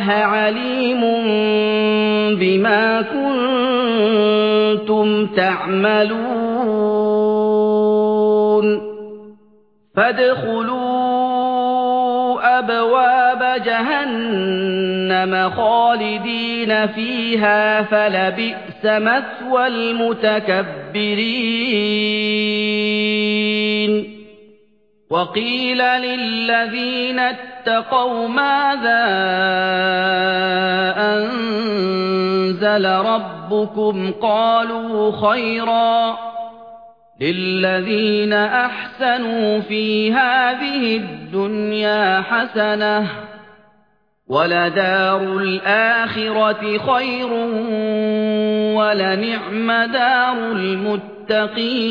الله عليم بما كنتم تعملون. فادخلوا أبواب جهنم خالدين فيها فلبئس مثوى المتكبرين. وقيل للذين اتقوا ماذا أنزل ربكم قالوا خيرا للذين أحسنوا في هذه الدنيا حسنة ولدار الآخرة خير ولنعم دار المتقين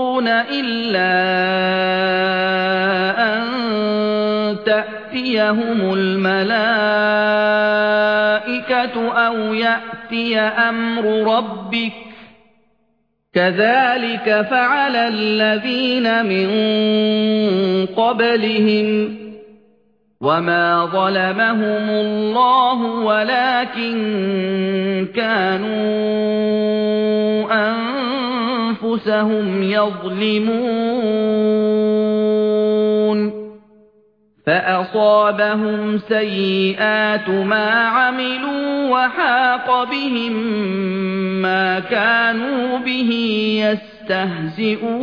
إلا أن تأتيهم الملائكة أو يأتي أمر ربك كذلك فعل الذين من قبلهم وما ظلمهم الله ولكن كانوا أنفسهم يظلمون. فأصابهم سيئات ما عملوا وحاق بهم ما كانوا به يستهزئون.